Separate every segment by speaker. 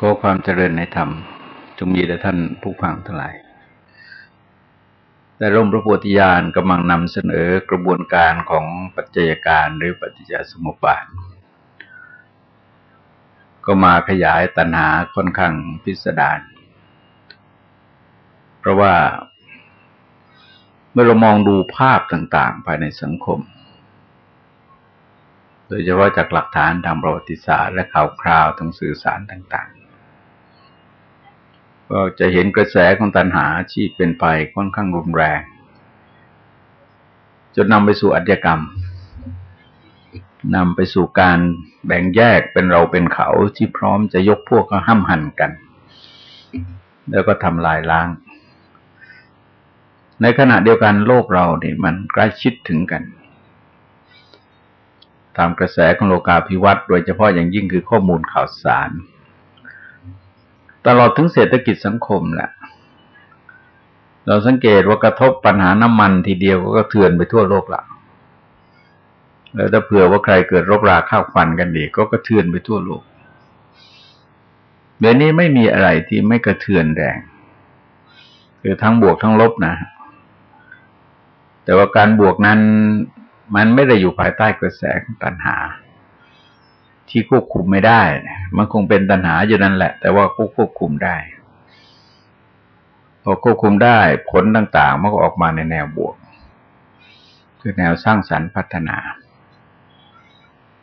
Speaker 1: ขอความเจริญในธรรม จงมีแด่ท่านผู้ฟังทั้งหลายแต่ร่มพระโพธิญาณกำลังนำเสนอกระบวนการของปัจจัยการหรือปฏิจจสมุปบาท ก็มาขยายตัณหาค่อนข้างพิสดารเพราะว่าเมื่อเรามองดูภาพต่าง ๆ ภายในสังคม โดยเฉพาะจากหลักฐานทางประวัติศาสตร์และข่าวคราวทางสื่อสารต่างๆ ก็จะเห็นกระแสของตัณหาที่เป็นไปค่อนข้างรุนแรง จนนำไปสู่อัจกรรมนำไปสู่การแบ่งแยกเป็นเราเป็นเขาที่พร้อมจะยกพวกก็ห้ามหันกัน แล้วก็ทำลายล้าง ในขณะเดียวกันโลกเราเนี่ยมันใกล้ชิดถึงกัน ตามกระแสของโลกาภิวัตน์โดยเฉพาะอย่างยิ่งคือข้อมูลข่าวสาร ตลอดถึงเศรษฐกิจสังคมแหละ เราสังเกตว่ากระทบปัญหาน้ำมันทีเดียวก็เถือนไปทั่วโลกละแล้วถ้าเผื่อว่าใครเกิดโรคราข้าวฟันกันดีก็กระเทือนไปทั่วโลกเดี๋ยวนี้ไม่มีอะไรที่ไม่กระเทือนแรงคือทั้งบวกทั้งลบนะ แต่ว่าการบวกนั้นมันไม่ได้อยู่ภายใต้กระแสของตัณหา ที่ควบคุมไม่ได้ มันคงเป็นตัณหาอยู่นั่นแหละ แต่ว่าควบคุมได้พอควบคุมได้ผลต่าง ๆ มันก็ออกมาในแนวบวก คือแนวสร้างสรรค์พัฒนา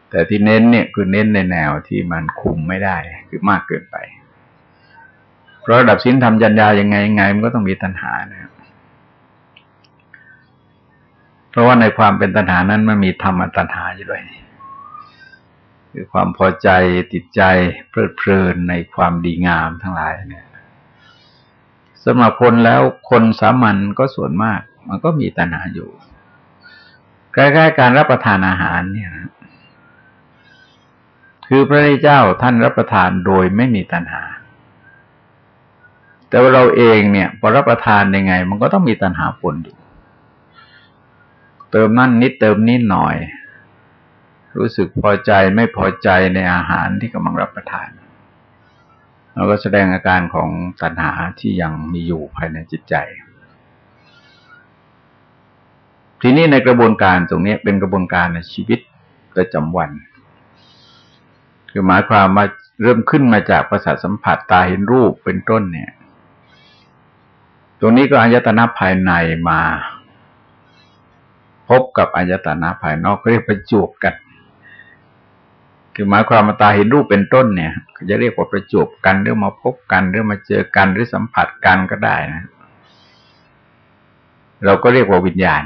Speaker 1: แต่ที่เน้นเนี่ยคือเน้นในแนวที่มันคุมไม่ได้คือมากเกินไป เพราะระดับสินธรรมจัญญายังไงยังไงมันก็ต้องมีตัณหานะครับเพราะว่าในความเป็นตัณหานั้นมันมีธรรมตัณหาอยู่ด้วย คือความพอใจติดใจเพลิดเพลินในความดีงามทั้งหลายเนี่ยสำหรับคนแล้วคนสามัญก็ส่วนมาก มันก็มีตัณหาอยู่ใกล้ๆการรับประทานอาหารเนี่ย คือพระเจ้าท่านรับประทานโดยไม่มีตัณหา แต่ว่าเราเองเนี่ยพอรับประทานยังไง มันก็ต้องมีตัณหาปนอยู่เติมนั่นนิดเติมนิดหน่อย รู้สึกพอใจไม่พอใจในอาหารที่กำลังรับประทานเราก็แสดงอาการของตัณหาที่ยังมีอยู่ภายในจิตใจ ทีนี้ในกระบวนการตรงนี้เป็นกระบวนการในชีวิตประจำวัน คือหมายความมาเริ่มขึ้นมาจากประสาทสัมผัสตาเห็นรูปเป็นต้นเนี่ย ตรงนี้ก็อายตนะภายในมา พบกับอายตนะภายนอกเรียกประจวบกัน คือหมายความมาตาเห็นรูปเป็นต้นเนี่ยจะเรียกว่าประจบกันหรือมาพบกันหรือมาเจอกันหรือสัมผัสกันก็ได้นะ เราก็เรียกว่าวิญญาณ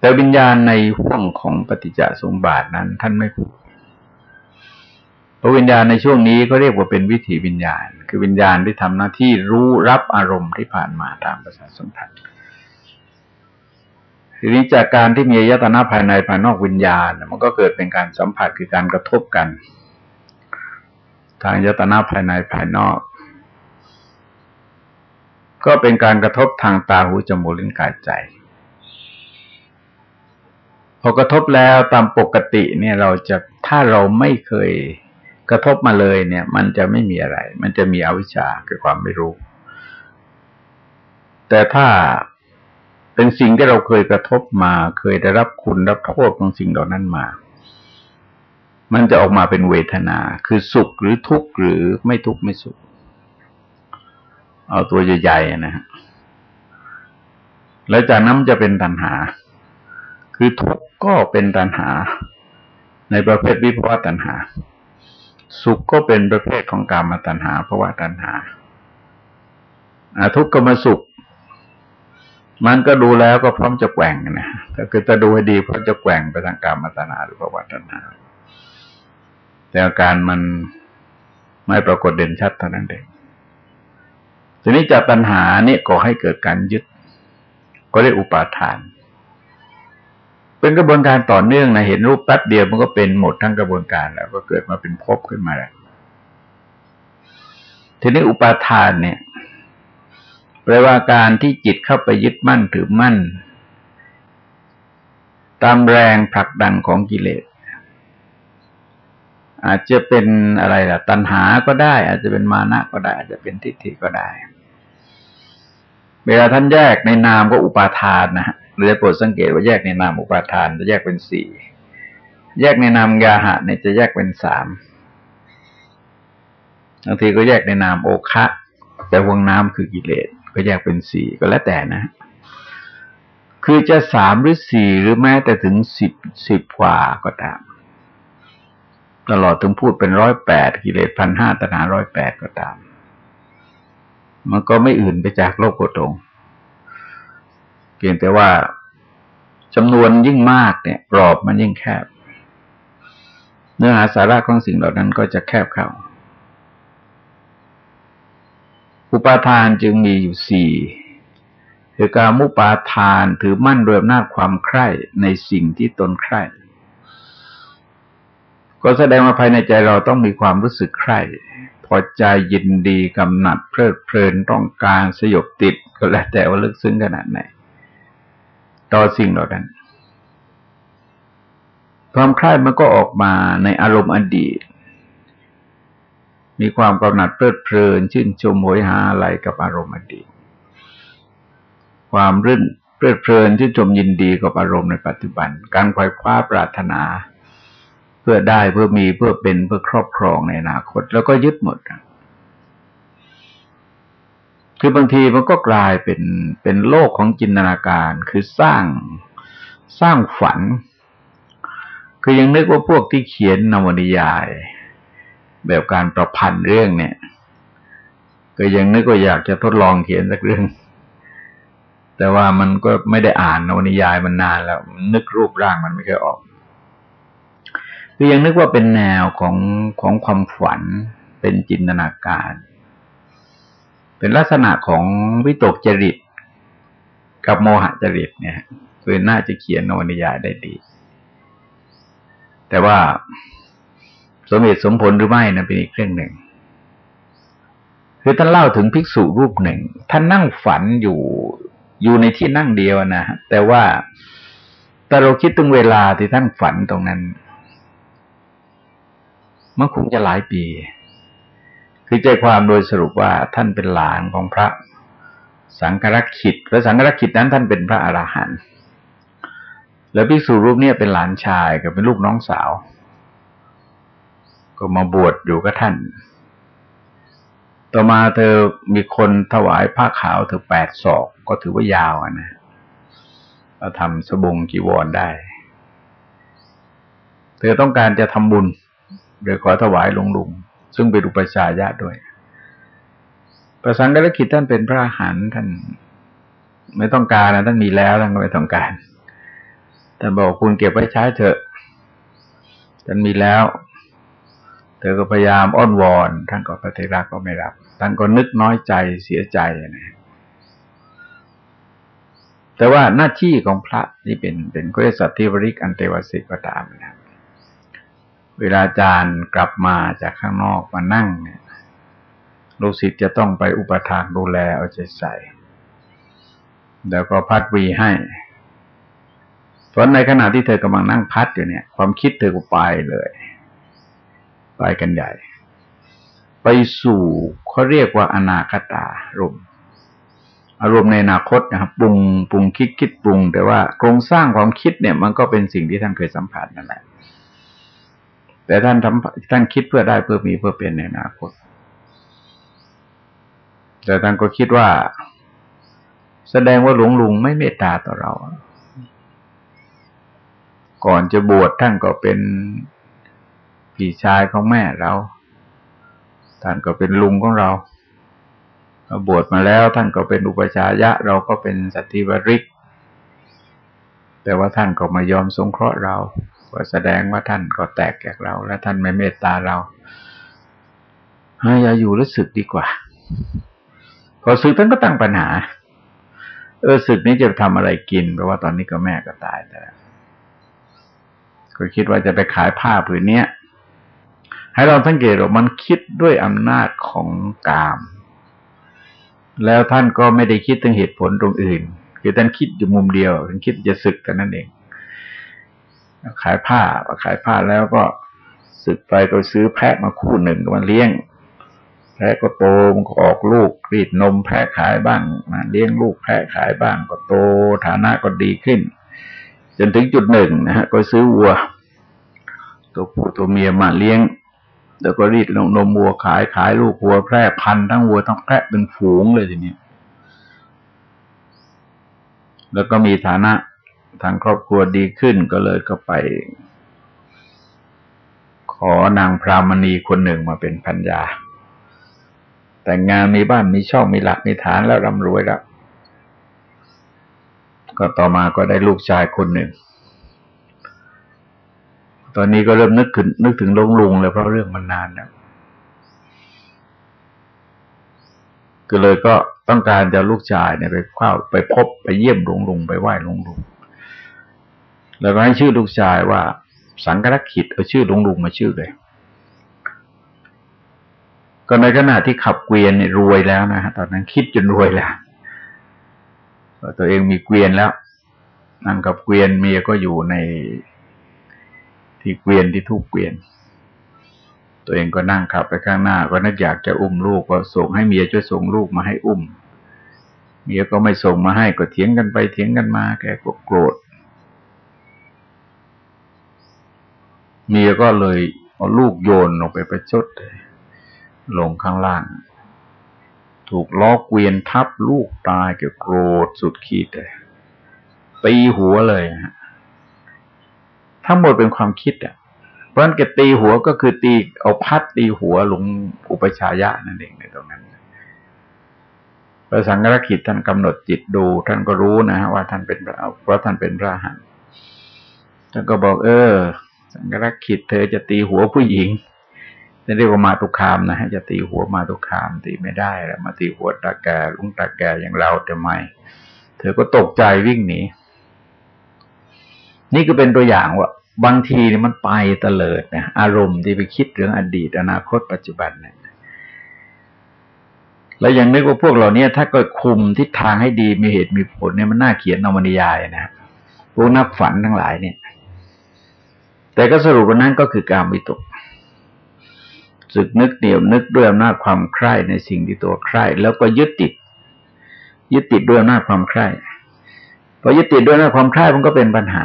Speaker 1: แต่วิญญาณในห่วงของปฏิจจสมบาทนั้น ท่านไม่พูดเพราะวิญญาณในช่วงนี้ก็เรียกว่าเป็นวิถีวิญญาณ คือวิญญาณที่ทำหน้าที่รู้รับอารมณ์ที่ผ่านมาตามประสาทสัมผัส ทีนี้จากการที่มียตนาภายในภายนอกวิญญาณ มันก็เกิดเป็นการสัมผัสคือการกระทบกัน ทางยตนาภายในภายนอก ก็เป็นการกระทบทางตาหูจมูกลิ้นกายใจ พอกระทบแล้วตามปกติเนี่ยเราจะถ้าเราไม่เคยกระทบมาเลยเนี่ย มันจะไม่มีอะไร มันจะมีอวิชชาคือความไม่รู้ แต่ถ้า เป็นสิ่งที่เราเคยกระทบมา เคยได้รับคุณรับโทษของสิ่งเหล่านั้นมา มันจะออกมาเป็นเวทนา คือสุขหรือทุกข์หรือไม่ทุกข์ไม่สุข เอาตัวใหญ่ๆนะฮะแล้วจากนั้นจะเป็นตัณหา คือทุกข์ก็เป็นตัณหา ในประเภทวิภวตัณหา สุขก็เป็นประเภทของกามตัณหาภาวะตัณหาทุกข์ก็มาสุข มันก็ดูแล้วก็พร้อมจะแกว่งนะถ้าคือจะดูให้ดีพร้อมจะแกว่งไปทางการมัตนาหรือภวัตินาแต่อาการมันไม่ปรากฏเด่นชัดเท่านั้นเองทีนี้จากปัญหานี้ก่อให้เกิดการยึด ก็ได้อุปาทาน เป็นกระบวนการต่อเนื่องนะเห็นรูปแป๊บเดียวมันก็เป็นหมดทั้งกระบวนการแล้วก็เกิดมาเป็นภพขึ้นมาแล้วทีนี้อุปาทานเนี่ย แปลว่าการที่จิตเข้าไปยึดมั่นถือมั่น ตามแรงผลักดันของกิเลส อาจจะเป็นอะไรล่ะ ตัณหาก็ได้ อาจจะเป็นมานะก็ได้ อาจจะเป็นทิฏฐิก็ได้ เวลาท่านแยกในนามก็อุปาทานนะฮะหรือโปรดสังเกตว่าแยกในนามอุปาทานจะแยกเป็นสี่แยกในนามยาหะเนี่ยจะแยกเป็นสามบางทีก็แยกในนามโอคะแต่วงน้ำคือกิเลส ก็แยกเป็นสี่ก็แล้วแต่นะ คือจะสามหรือสี่หรือแม้แต่ถึงสิบสิบกว่าก็ตาม ตลอดถึงพูดเป็นร้อยแปดกิเลสพันห้าตนาร้อยแปดก็ตาม มันก็ไม่อื่นไปจากโลกโกตงเพียงแต่ว่าจำนวนยิ่งมากเนี่ยกรอบมันยิ่งแคบ เนื้อหาสาระของสิ่งเหล่านั้นก็จะแคบเข้า อุปาทานจึงมีอยู่สี่คือการมุปาทานถือมั่นโดยอำนาจความใคร่ในสิ่งที่ตนใคร่ ก็แสดงว่าภายในใจเราต้องมีความรู้สึกใคร่ พอใจยินดีกำหนัดเพลิดเพลินต้องการสยบติดก็แล้วแต่ว่าลึกซึ้งขนาดไหน ต่อสิ่งเหล่านั้น ความใคร่มันก็ออกมาในอารมณ์อดีต มีความกำหนัดเพลิดเพลิน ชื่นชมโหยหาอะไรกับอารมณ์อดีตความรื่นเพลิดเพลินชื่นชมยินดีกับอารมณ์ในปัจจุบัน การไขว่คว้าปรารถนา เพื่อได้เพื่อมีเพื่อเป็นเพื่อครอบครองในอนาคต แล้วก็ยึดหมดคือบางทีมันก็กลายเป็นเป็นโลกของจินตนาการ คือสร้างสร้างฝัน คือยังนึกว่าพวกที่เขียนนวนิยาย แบบการประพันธ์เรื่องเนี่ย ก็ยังนึกว่าอยากจะทดลองเขียนสักเรื่อง แต่ว่ามันก็ไม่ได้อ่านนวนิยายมันนานแล้ว นึกรูปร่างมันไม่เคยออกคือยังนึกว่าเป็นแนวของของความฝันเป็นจินตนาการ เป็นลักษณะของวิตกจริต กับโมหจริตเนี่ยคือน่าจะเขียนนวนิยายได้ดี แต่ว่า สมเหตุสมผลหรือไม่นะเป็นอีกเรื่องหนึ่ง คือท่านเล่าถึงภิกษุรูปหนึ่ง ท่านนั่งฝันอยู่อยู่ในที่นั่งเดียวนะแต่ว่าแต่เราคิดถึงเวลาที่ท่านฝันตรงนั้นมันคงจะหลายปี คือใจความโดยสรุปว่าท่านเป็นหลานของพระสังฆรักขิตพระสังฆรักขิตนั้นท่านเป็นพระอราหันต์แล้วภิกษุรูปนี้เป็นหลานชายกับเป็นลูกน้องสาว ก็มาบวชอยู่กับท่าน ต่อมาเธอมีคนถวายผ้าขาวเธอแปดศอกก็ถือว่ายาวนะเราทำสบงกีวรได้ เธอต้องการจะทำบุญโดยขอถวายหลวงลุง ซึ่งเป็นอุปชายะด้วย ประสังกรกิจท่านเป็นพระหันท่านไม่ต้องการนะท่านมีแล้วท่านก็ไม่ต้องการท่านบอกคุณเก็บไว้ใช้เถอะท่านมีแล้ว เธอก็พยายามอ้อนวอนท่านก็ปฏิรักก็ไม่รับ ท่านก็นึกน้อยใจเสียใจนะแต่ว่าหน้าที่ของพระที่เป็นเป็นกุศสัตติบริกอันเตวสิกก็ตามนะเวลาอาจารย์กลับมาจากข้างนอกมานั่งเนี่ยลูกศิษย์จะต้องไปอุปทานดูแลเอาใจใส่ แล้วก็พัดวีให้ เพราะในขณะที่เธอกำลังนั่งพัดอยู่เนี่ย ความคิดเธอก็ไปเลย ไปกันใหญ่ ไปสู่เขาเรียกว่าอนาคตารมอารมณ์ในอนาคตนะครับปรุงปรุงคิดคิดปรุง แต่ว่าโครงสร้างความคิดเนี่ย มันก็เป็นสิ่งที่ท่านเคยสัมผัสนั่นแหละ แต่ท่านทำท่านคิดเพื่อได้เพื่อมีเพื่อเป็นในอนาคต แต่ท่านก็คิดว่า แสดงว่าหลวงลุงไม่เมตตาต่อเรา ก่อนจะบวชท่านก็เป็น พี่ชายของแม่เรา ท่านก็เป็นลุงของเราบวชมาแล้วท่านก็เป็นอุปชายะ เราก็เป็นสัตธิวริก แต่ว่าท่านก็มายอมสงเคราะห์เรา ก็แสดงว่าท่านก็แตกแกกเรา และท่านไม่เมตตาเราให้อย่าอยู่รู้สึกดีกว่า พอสึกท่านก็ตั้งปัญหา เออสึกนี้จะทำอะไรกิน เพราะว่าตอนนี้ก็แม่ก็ตายแต่ก็คิดว่าจะไปขายผ้าผืนเนี้ย ให้เราสังเกตว่ามันคิดด้วยอำนาจของกาม แล้วท่านก็ไม่ได้คิดถึงเหตุผลตรงอื่น คือท่านคิดอยู่มุมเดียวท่านคิดจะศึกแต่นั่นเอง ขายผ้าขายผ้าแล้วก็ศึกไปก็ซื้อแพะมาคู่หนึ่งมาเลี้ยงแพะก็โตมันก็ออกลูกรีดนมแพะขายบ้างมาเลี้ยงลูกแพะขายบ้าง ก็โตฐานะก็ดีขึ้น จนถึงจุดหนึ่งนะฮะก็ซื้อวัว ตัวผู้ตัวเมียมาเลี้ยง แล้วก็รีดนมวัวขายขายลูกวัวแพร่พันทั้งวัวทั้งแพะเป็นฝูงเลยทีนี้แล้วก็มีฐานะทางครอบครัวดีขึ้นก็เลยก็ไป ขอนางพรามณีคนหนึ่งมาเป็นพัญญาแต่งงานมีบ้านมีช่องมีหลักมีฐานแล้วร่ำรวยแล้ว ก็ต่อมาก็ได้ลูกชายคนหนึ่ง ตอนนี้ก็เริ่มนึกถึงนึกถึงลงลุงเลยเพราะเรื่องมันนานแล้วก็เลยก็ต้องการจะลูกชายเนี่ยไปเข้าไปพบไปเยี่ยมหลวงลุงไปไหว้หลวงลุง แล้วก็ให้ชื่อลูกชายว่า สังกรขิดเอาชื่อหลวงลุงมาชื่อเลย ก็ในขณะที่ขับเกวียนเนี่ยรวยแล้วนะฮะตอนนั้นคิดจนรวยแล้วตัวเองมีเกวียนแล้วนั่งกับเกวียนเมียก็อยู่ใน ที่เกวียนที่ทุกเกวียน ตัวเองก็นั่งขับไปข้างหน้า ก็นึกอยากจะอุ้มลูกก็ส่งให้เมียช่วยส่งลูกมาให้อุ้ม เมียก็ไม่ส่งมาให้ก็เถียงกันไปเถียงกันมา แกก็โกรธ เมียก็เลยเอาลูกโยนลงไปประชดเลยลงข้างล่าง ถูกล้อเกวียนทับลูกตายแกโกรธสุดขีดเลยตีหัวเลยฮะ ทั้งหมดเป็นความคิดอะ เพราะนั้นกตีหัวก็คือตีเอาพัดตีหัวหลวงอุปชายะนั่นเองในตรงนั้นพระสังฆราคิดท่านกำหนดจิตดู ท่านก็รู้นะฮะว่าท่านเป็นพระเพราะท่านเป็นพระหันท่านก็บอก เออ สังฆราคิดเธอจะตีหัวผู้หญิงนี่เรียกว่ามาตุคามนะฮะจะตีหัวมาตุคาม ตีไม่ได้แล้วมาตีหัวตาแกลุงตาแกอย่างเราทำไมเธอก็ตกใจวิ่งหนี นี่ก็เป็นตัวอย่างว่าบางทีนี่มันไปเตลิดนะอารมณ์ที่ไปคิดเรื่องอดีต อนาคตปัจจุบันเนี่ยแล้วยังนึกว่าพวกเราเนี่ยถ้าเกิดคุมทิศทางให้ดีมีเหตุมีผลเนี่ยมันน่าเขียนนวนิยายนะพวกนักฝันทั้งหลายเนี่ย แต่ก็สรุปว่านั้นก็คือการวิตกสึกนึกเหนียวนึกด้วยอำนาจความใคร่ในสิ่งที่ตัวใคร่แล้วก็ยึดติด ยึดติดด้วยอำนาจความใคร่พอยึดติดด้วยอำนาจความใคร่มันก็เป็นปัญหา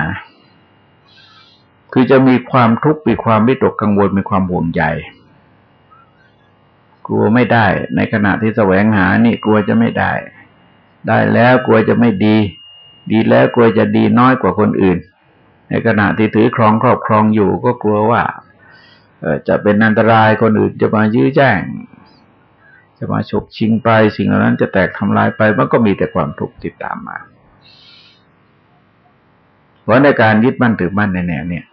Speaker 1: คือจะมีความทุกข์มีความวิตกกังวลมีความห่วงใยกลัวไม่ได้ ในขณะที่แสวงหานี่กลัวจะไม่ได้ ได้แล้วกลัวจะไม่ดี ดีแล้วกลัวจะดีน้อยกว่าคนอื่น ในขณะที่ถือครองครอบครองอยู่ก็กลัวว่าจะเป็นอันตรายคนอื่นจะมายื้อแจ้ง จะมาฉกชิงไปสิ่งเหล่านั้นจะแตกทำลายไปมันก็มีแต่ความทุกข์ติดตามมาเพราะในการยึดมั่นถือมั่นในแนวเนี่ย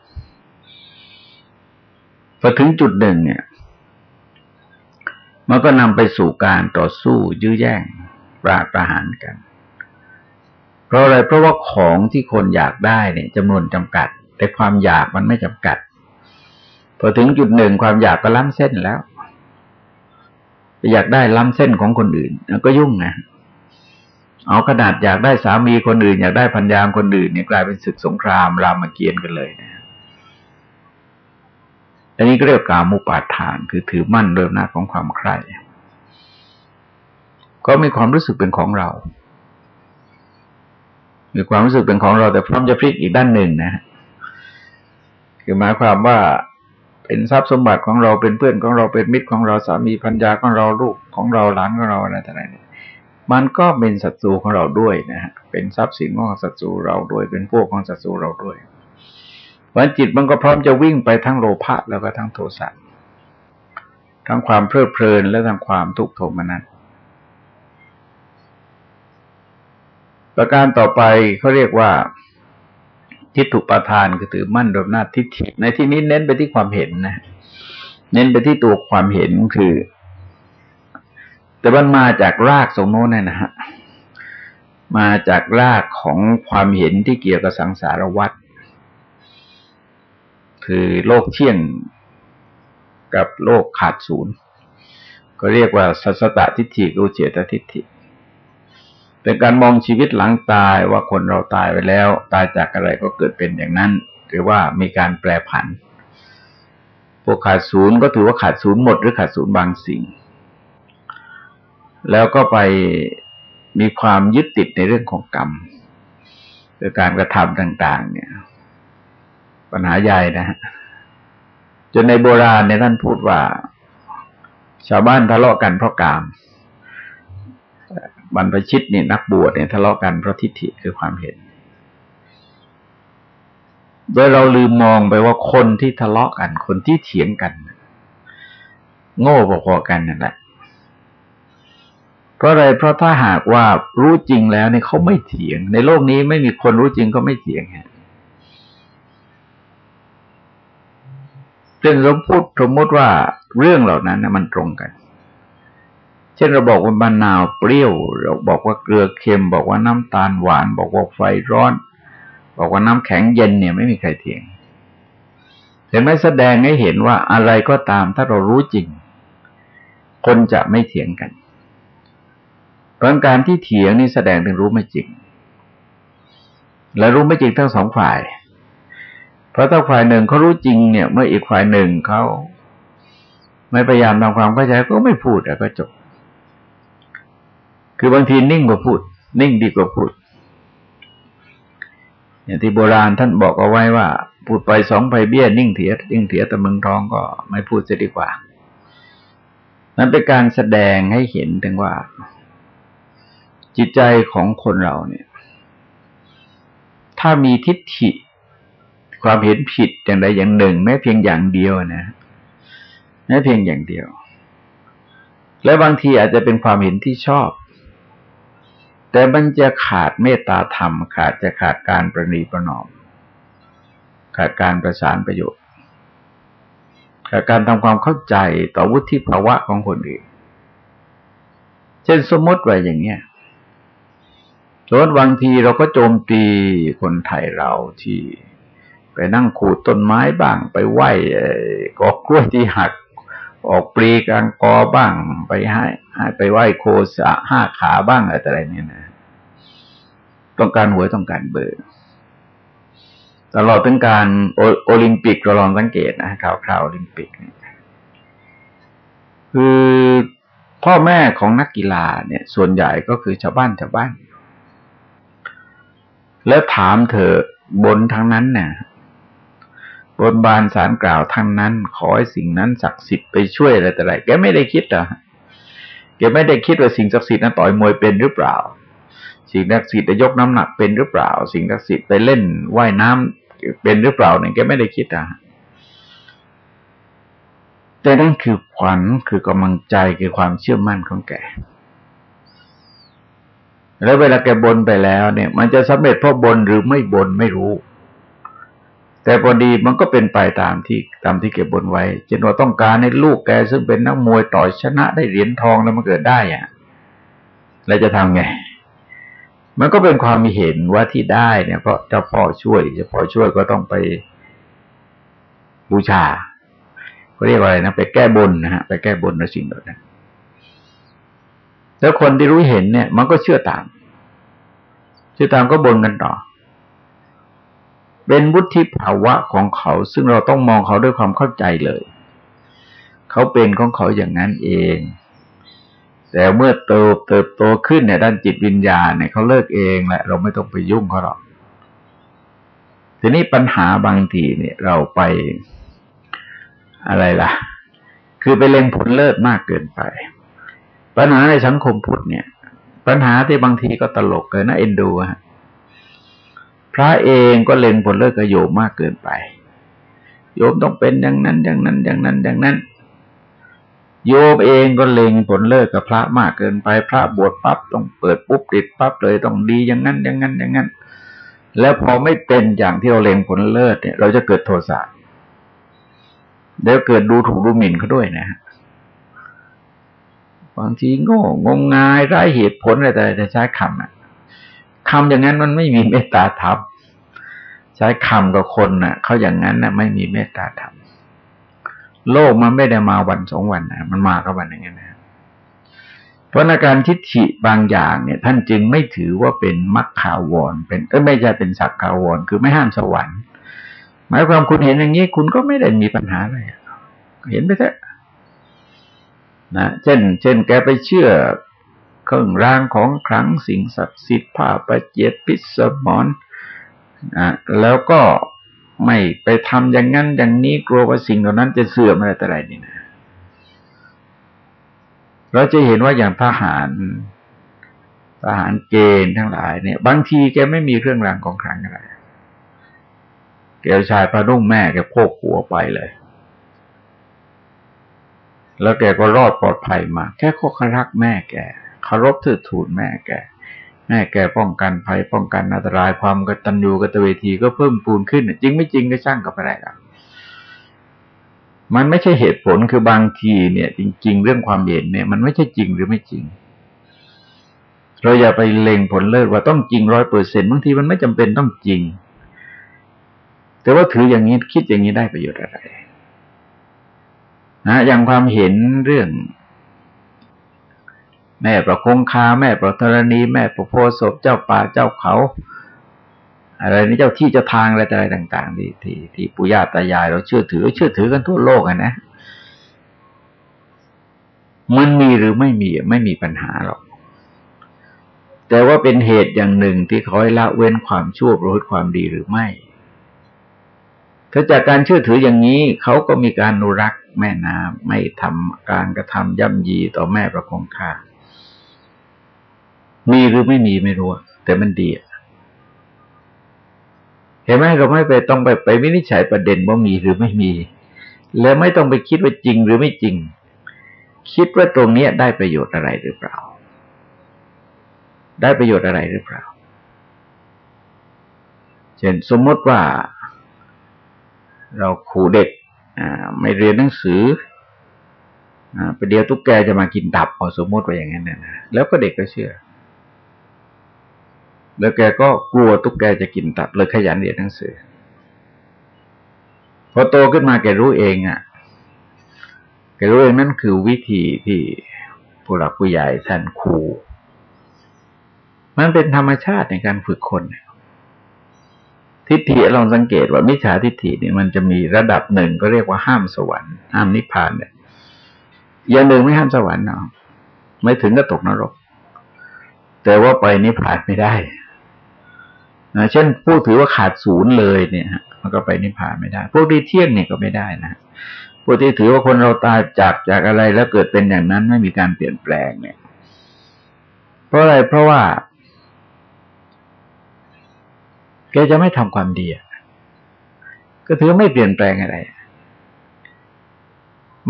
Speaker 1: พอถึงจุดหนึ่งเนี่ย มันก็นำไปสู่การต่อสู้ยื้อแย่งปราประหารกัน เพราะอะไรเพราะว่าของที่คนอยากได้เนี่ยจำนวนจำกัด แต่ความอยากมันไม่จำกัด พอถึงจุดหนึ่งความอยากก็ล้ำเส้นแล้วอยากได้ล้ำเส้นของคนอื่นก็ยุ่งนะเอาขนาดอยากได้สามีคนอื่น อยากได้พันยางคนอื่นเนี่ยกลายเป็นศึกสงครามรามเกียรติกันเลยนะ อันนี้ก็เรียกกามุปาทาน คือถือมั่นเริ่มหน้าของความใคร่ก็มีความรู้สึกเป็นของเรา มีความรู้สึกเป็นของเราแต่พร้อมจะพลิกอีกด้านหนึ่งนะคือหมายความว่าเป็นทรัพย์สมบัติของเราเป็นเพื่อนของเราเป็นมิตรของเราสามีพัญญาของเราลูกของเราหลานของเราอะไรต่างๆนี่มันก็เป็นศัตรูของเราด้วยนะฮะ เป็นทรัพย์สินของศัตรูเราด้วย เป็นพวกของศัตรูเราด้วย วันจิตมันก็พร้อมจะวิ่งไปทั้งโลภะแล้วก็ทั้งโทสะทั้งความเพลิดเพลินและทั้งความทุกข์โทมนัสประการต่อไปเขาเรียกว่า ทิฏฐุปาทานคือถือมั่นโดยหน้าทิฏฐิในที่นี้เน้นไปที่ความเห็นนะ เน้นไปที่ตัวความเห็นคือ แต่มันมาจากรากสงโน้นนะฮะมาจากรากของความเห็นที่เกี่ยวกับสังสารวัฏ คือโลกเที่ยงกับโลกขาดศูนย์ ก็เรียกว่าสัสตทิฏฐิรูเจตทิฏฐิเป็นการมองชีวิตหลังตายว่าคนเราตายไปแล้ว ตายจากอะไรก็เกิดเป็นอย่างนั้น หรือว่ามีการแปรผันพวกขาดศูนย์ก็ถือว่าขาดศูนย์หมดหรือขาดศูนย์บางสิ่ง แล้วก็ไปมีความยึดติดในเรื่องของกรรมหรือการกระทำต่าง ๆ เนี่ย ปัญหาใหญ่นะฮะจนในโบราณเนี่ยท่านพูดว่า ชาวบ้านทะเลาะกันเพราะกามบรรพชิตเนี่ยนักบวชเนี่ยทะเลาะกันเพราะทิฏฐิคือความเห็น โดยเราลืมมองไปว่าคนที่ทะเลาะกัน คนที่เถียงกัน โง่พอๆกันนั่นแหละเพราะอะไรเพราะถ้าหากว่ารู้จริงแล้วเนี่ยเขาไม่เถียง ในโลกนี้ไม่มีคนรู้จริงก็ไม่เถียงฮะ เช่นสมพูดสมมติว่าเรื่องเหล่านั้นนะมันตรงกัน เช่นเราบอกว่ามะนาวเปรี้ยว เราบอกว่าเกลือเค็ม บอกว่าน้ำตาลหวาน บอกว่าไฟร้อน บอกว่าน้ำแข็งเย็นเนี่ยไม่มีใครเถียงเห็นไหมแสดงให้เห็นว่าอะไรก็ตามถ้าเรารู้จริง คนจะไม่เถียงกันเพราะการที่เถียงนี่แสดงถึงรู้ไม่จริง และรู้ไม่จริงทั้งสองฝ่าย เพราะถ้าฝ่ายหนึ่งเขารู้จริงเนี่ย เมื่ออีกฝ่ายหนึ่งเขาไม่พยายามทำความเข้าใจก็ไม่พูดแล้วก็จบ คือบางทีนิ่งกว่าพูด นิ่งดีกว่าพูด อย่างที่โบราณท่านบอกเอาไว้ว่า พูดไปสองไปเบี้ย นิ่งเถียนิ่งเถียแต่เมืองทองก็ไม่พูดจะดีกว่า นั้นเป็นการแสดงให้เห็นถึงว่า จิตใจของคนเราเนี่ย ถ้ามีทิฏฐิ ความเห็นผิดอย่างใดอย่างหนึ่ง แม้เพียงอย่างเดียวนะแม้เพียงอย่างเดียว และบางทีอาจจะเป็นความเห็นที่ชอบ แต่มันจะขาดเมตตาธรรม ขาดจะขาดการประนีประนอม ขาดการประสานประโยชน์ ขาดการทำความเข้าใจต่อวุฒิภาวะของคนอื่น เช่นสมมติไว้อย่างเนี้ยสมมติบางทีเราก็โจมตีคนไทยเราที่ ไปนั่งขูดต้นไม้บ้าง ไปไหว้กอกกล้วยที่หัก ออกปลีกลางกอบ้าง ไปให้ให้ไปไหว้โคสะห้าขาบ้างอะไรเนี่ยนะ ต้องการหวยต้องการเบอร์ตลอดถึงการโอลิมปิกเราลองสังเกตนะข่าวคราวโอลิมปิกเนี่ยคือพ่อแม่ของนักกีฬาเนี่ย ส่วนใหญ่ก็คือชาวบ้านชาวบ้าน แล้วถามเธอบนทั้งนั้นเนี่ย บนบานสารกล่าวทั้งนั้น ขอให้สิ่งนั้นศักดิ์สิทธิ์ไปช่วยอะไรแต่ไรแกไม่ได้คิดอะแกไม่ได้คิดว่าสิ่งศักดิ์สิทธิ์นั้นต่อยมวยเป็นหรือเปล่า สิ่งศักดิ์สิทธิ์จะยกน้ำหนักเป็นหรือเปล่า สิ่งศักดิ์สิทธิ์ไปเล่นว่ายน้ำเป็นหรือเปล่าเนี่ยแกไม่ได้คิดอะแต่นั่นคือขวัญคือกำลังใจคือความเชื่อมั่นของแกแล้วเวลาแกบนไปแล้วเนี่ย มันจะสำเร็จเพราะบนหรือไม่บนไม่รู้ แต่พอดีมันก็เป็นไปตามที่ตามที่เก็บบนไว้เช่นว่าต้องการให้ลูกแกซึ่งเป็นนักมวยต่อยชนะได้เหรียญทองแล้วมันเกิดได้อะแล้วจะทำไง มันก็เป็นความมีเห็นว่าที่ได้เนี่ย เพราะเจ้าพ่อช่วยเจ้าพ่อช่วยก็ต้องไปบูชาเขาเรียกว่าอะไรนะไปแก้บนนะฮะไปแก้บนในสิ่งเหล่านั้นแล้วคนที่รู้เห็นเนี่ย มันก็เชื่อตาม เชื่อตามก็บนกันต่อ เป็นวุฒิภาวะของเขา ซึ่งเราต้องมองเขาด้วยความเข้าใจเลย เขาเป็นของเขาอย่างนั้นเอง แต่เมื่อเติบเติบโตขึ้นในด้านจิตวิญญาณเนี่ยเขาเลิกเองแหละเราไม่ต้องไปยุ่งเขาหรอกทีนี้ปัญหาบางทีเนี่ยเราไปอะไรล่ะ คือไปเล็งผลเลิศมากเกินไป ปัญหาในสังคมพุทธเนี่ย ปัญหาที่บางทีก็ตลกเลยนะเอ็นดูฮะ พระเองก็เล็งผลเลิกโยมมากเกินไป โยมต้องเป็นอย่างนั้นอย่างนั้นอย่างนั้นอย่างนั้น โยมเองก็เล็งผลเลิศกับพระมากเกินไป พระบวชปั๊บต้องเปิดปุ๊บติดปั๊บเลยต้องดีอย่างนั้นอย่างนั้นอย่างนั้น แล้วพอไม่เป็นอย่างที่เราเล็งผลเลิศเนี่ย เราจะเกิดโทสะเดี๋ยวเกิดดูถูกดูหมิ่นเขาด้วยนะฮะบางทีโง่งงงายไร้เหตุผลอะไรแต่ใช้คำอะ คำอย่างนั้นมันไม่มีเมตตาธรรมใช้คำกับคนนะ่ะเขาอย่างนั้นนะ่ะ ไม่มีเมตตาธรรมโลกมันไม่ได้มาวันสองวันนะมันมาก็วันอย่างนั้นนะเพราะในการทิฏฐิบางอย่างเนี่ย ท่านจึงไม่ถือว่าเป็นมัคคาวรเป็นเออไม่ใช่เป็นสักคาวรคือไม่ห้ามสวรรค์หมายความคุณเห็นอย่างนี้คุณก็ไม่ได้มีปัญหาอะไรเห็นไปเถอะนะเช่น เช่น แกไปเชื่อ เครื่องรางของขลังสิ่งศักดิ์สิทธิ์ผ้าประเจียดพิสมอนนะแล้วก็ไม่ไปทำอย่างนั้นอย่างนี้กลัวว่าสิ่งเหล่านั้นจะเสื่อมอะไรต่ออะไรนี่นะเราจะเห็นว่าอย่างทหารทหารเกณฑ์ทั้งหลายเนี่ย บางทีแกไม่มีเครื่องรางของขลังอะไรแกชายพระนุ่งแม่แกโพกหัวไปเลย แล้วแกก็รอดปลอดภัยมา แค่ข้อรักแม่แก เคารพถือถูนแม่แกแม่แกป้องกันภัยป้องกันอันตรายความกตัญญูกตเวทีก็เพิ่มปูนขึ้น จริงไม่จริงก็ช่างกับอะไรครับมันไม่ใช่เหตุผลคือบางทีเนี่ย จริง ๆ เรื่องความเห็นเนี่ย มันไม่ใช่จริงหรือไม่จริง เราอย่าไปเล็งผลเลิศว่าต้องจริงร้อยเปอร์เซ็นบางทีมันไม่จำเป็นต้องจริง แต่ว่าถืออย่างนี้คิดอย่างนี้ได้ประโยชน์อะไรนะอย่างความเห็นเรื่อง แม่ประคงคา แม่ประธรณี แม่ประโพศพเจ้าป่าเจ้าเขา อะไรนี่เจ้าที่เจ้าทางอะไรอะไรต่าง ๆ ที่ที่ที่ปู่ย่าตายาย เราเชื่อถือ เชื่อถือกันทั่วโลกอะนะมันมีหรือไม่มีไม่มีปัญหาหรอก แต่ว่าเป็นเหตุอย่างหนึ่งที่คอยละเว้นความชั่วประพฤติความดีหรือไม่ถ้าจากการเชื่อถืออย่างนี้เขาก็มีการนุรักษ์แม่น้ำไม่ทำการกระทำย่ำยีต่อแม่ประคองค่า มีหรือไม่มีไม่รู้แต่มันดีเห็นไหมเราไม่ไปต้องไปไปวินิจฉัยประเด็นว่ามีหรือไม่มี แล้วไม่ต้องไปคิดว่าจริงหรือไม่จริง คิดว่าตรงนี้ได้ประโยชน์อะไรหรือเปล่า ได้ประโยชน์อะไรหรือเปล่า เช่นสมมติว่า เราขู่เด็กไม่เรียนหนังสือไปเดียวตุ๊กแกจะมากินตับพอสมมติว่าอย่างนั้นนะแล้วก็เด็กก็เชื่อ แล้วแกก็กลัวตุ๊กแกจะกินตับ เลยขยันเรียนหนังสือ พอโตขึ้นมาแกรู้เองอะ แกรู้เองนั่นคือวิธีที่ผู้หลักผู้ใหญ่ท่านครูมันเป็นธรรมชาติในการฝึกคน ทิฏฐิลองสังเกตว่ามิจฉาทิฏฐิเนี่ยมันจะมีระดับหนึ่งก็เรียกว่าห้ามสวรรค์ห้ามนิพพานเนี่ยอย่างหนึ่งไม่ห้ามสวรรค์เนาะไม่ถึงก็ตกนรก แต่ว่าไปนิพพานไม่ได้ นะเช่นผู้ถือว่าขาดศูนย์เลยเนี่ยมันก็ไปนิพพานไม่ได้ พวกที่เที่ยงเนี่ยก็ไม่ได้นะพวกที่ถือว่าคนเราตายจากจากอะไรแล้วเกิดเป็นอย่างนั้นไม่มีการเปลี่ยนแปลงเนี่ย เพราะอะไรเพราะว่าแกจะไม่ทำความดีก็ถือไม่เปลี่ยนแปลงอะไร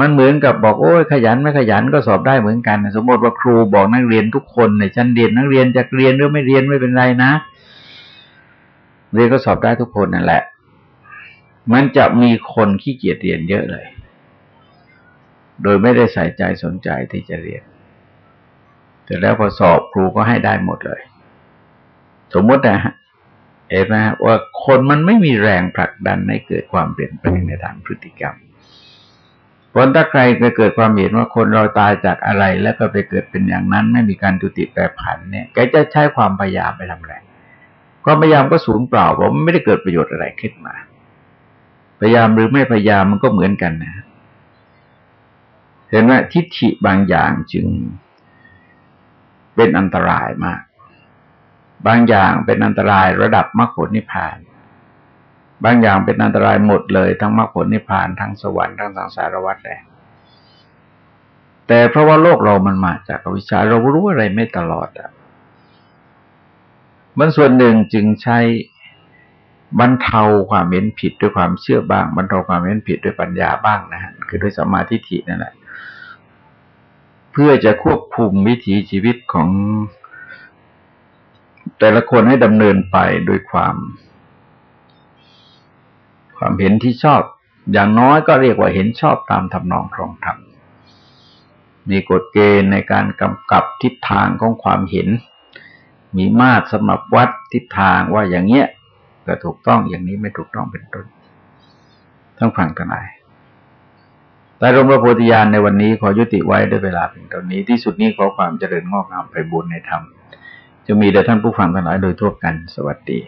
Speaker 1: มันเหมือนกับบอกโอ้ยขยันไม่ขยันก็สอบได้เหมือนกัน สมมติว่าครูบอกนักเรียนทุกคนในชั้นเรียนนักเรียนจะเรียนหรือไม่เรียนไม่เป็นไรนะ เรียนก็สอบได้ทุกคนนั่นแหละ มันจะมีคนขี้เกียจเรียนเยอะเลย โดยไม่ได้ใส่ใจสนใจที่จะเรียน แต่แล้วพอสอบครูก็ให้ได้หมดเลย สมมตินะฮะเห็นไหมว่าคนมันไม่มีแรงผลักดันให้เกิดความเปลี่ยนแปลงในทางพฤติกรรมผลถ้าใครไปเกิดความเห็นว่าคนเราตายจากอะไรแล้วก็ไปเกิดเป็นอย่างนั้น ไม่มีการตุติแปรผันเนี่ยแกจะใช้ความพยายามไปทำแรง ความพยายามก็สูญเปล่าเพราะมันไม่ได้เกิดประโยชน์อะไรขึ้นมา พยายามหรือไม่พยายามมันก็เหมือนกันนะเห็นว่าทิฏฐิบางอย่างจึงเป็นอันตรายมาก บางอย่างเป็นอันตรายระดับมรรคผลนิพพาน บางอย่างเป็นอันตรายหมดเลย ทั้งมรรคผลนิพพานทั้งสวรรค์ทั้งสังสารวัฏแหละแต่เพราะว่าโลกเรามันมาจากอวิชชาเรารู้อะไรไม่ตลอดอะ มันส่วนหนึ่งจึงใช้บรรเทาความเห็นผิดด้วยความเชื่อบ้างบรรเทาความเห็นผิดด้วยปัญญาบ้างนะฮะคือด้วยสมาธิฐินั่นแหละเพื่อจะควบคุมวิถีชีวิตของแต่ละคนให้ดำเนินไปโดยความ ความเห็นที่ชอบ อย่างน้อยก็เรียกว่าเห็นชอบตามทำนองครองธรรมมีกฎเกณฑ์ในการกำกับทิศทางของความเห็น มีมาตรสำหรับวัดทิศทางว่าอย่างเงี้ยก็ถูกต้องอย่างนี้ไม่ถูกต้องเป็นต้นต้องฟังทั้งหลายแต่รมพระโพธิญาณในวันนี้ขอยุติไว้ด้วยเวลาเพียงเท่านี้ที่สุดนี้ขอความเจริญงอกงามไปบุญในธรรมจะมีแด่ท่านผู้ฟังทั้งหลายโดยทั่วกันสวัสดี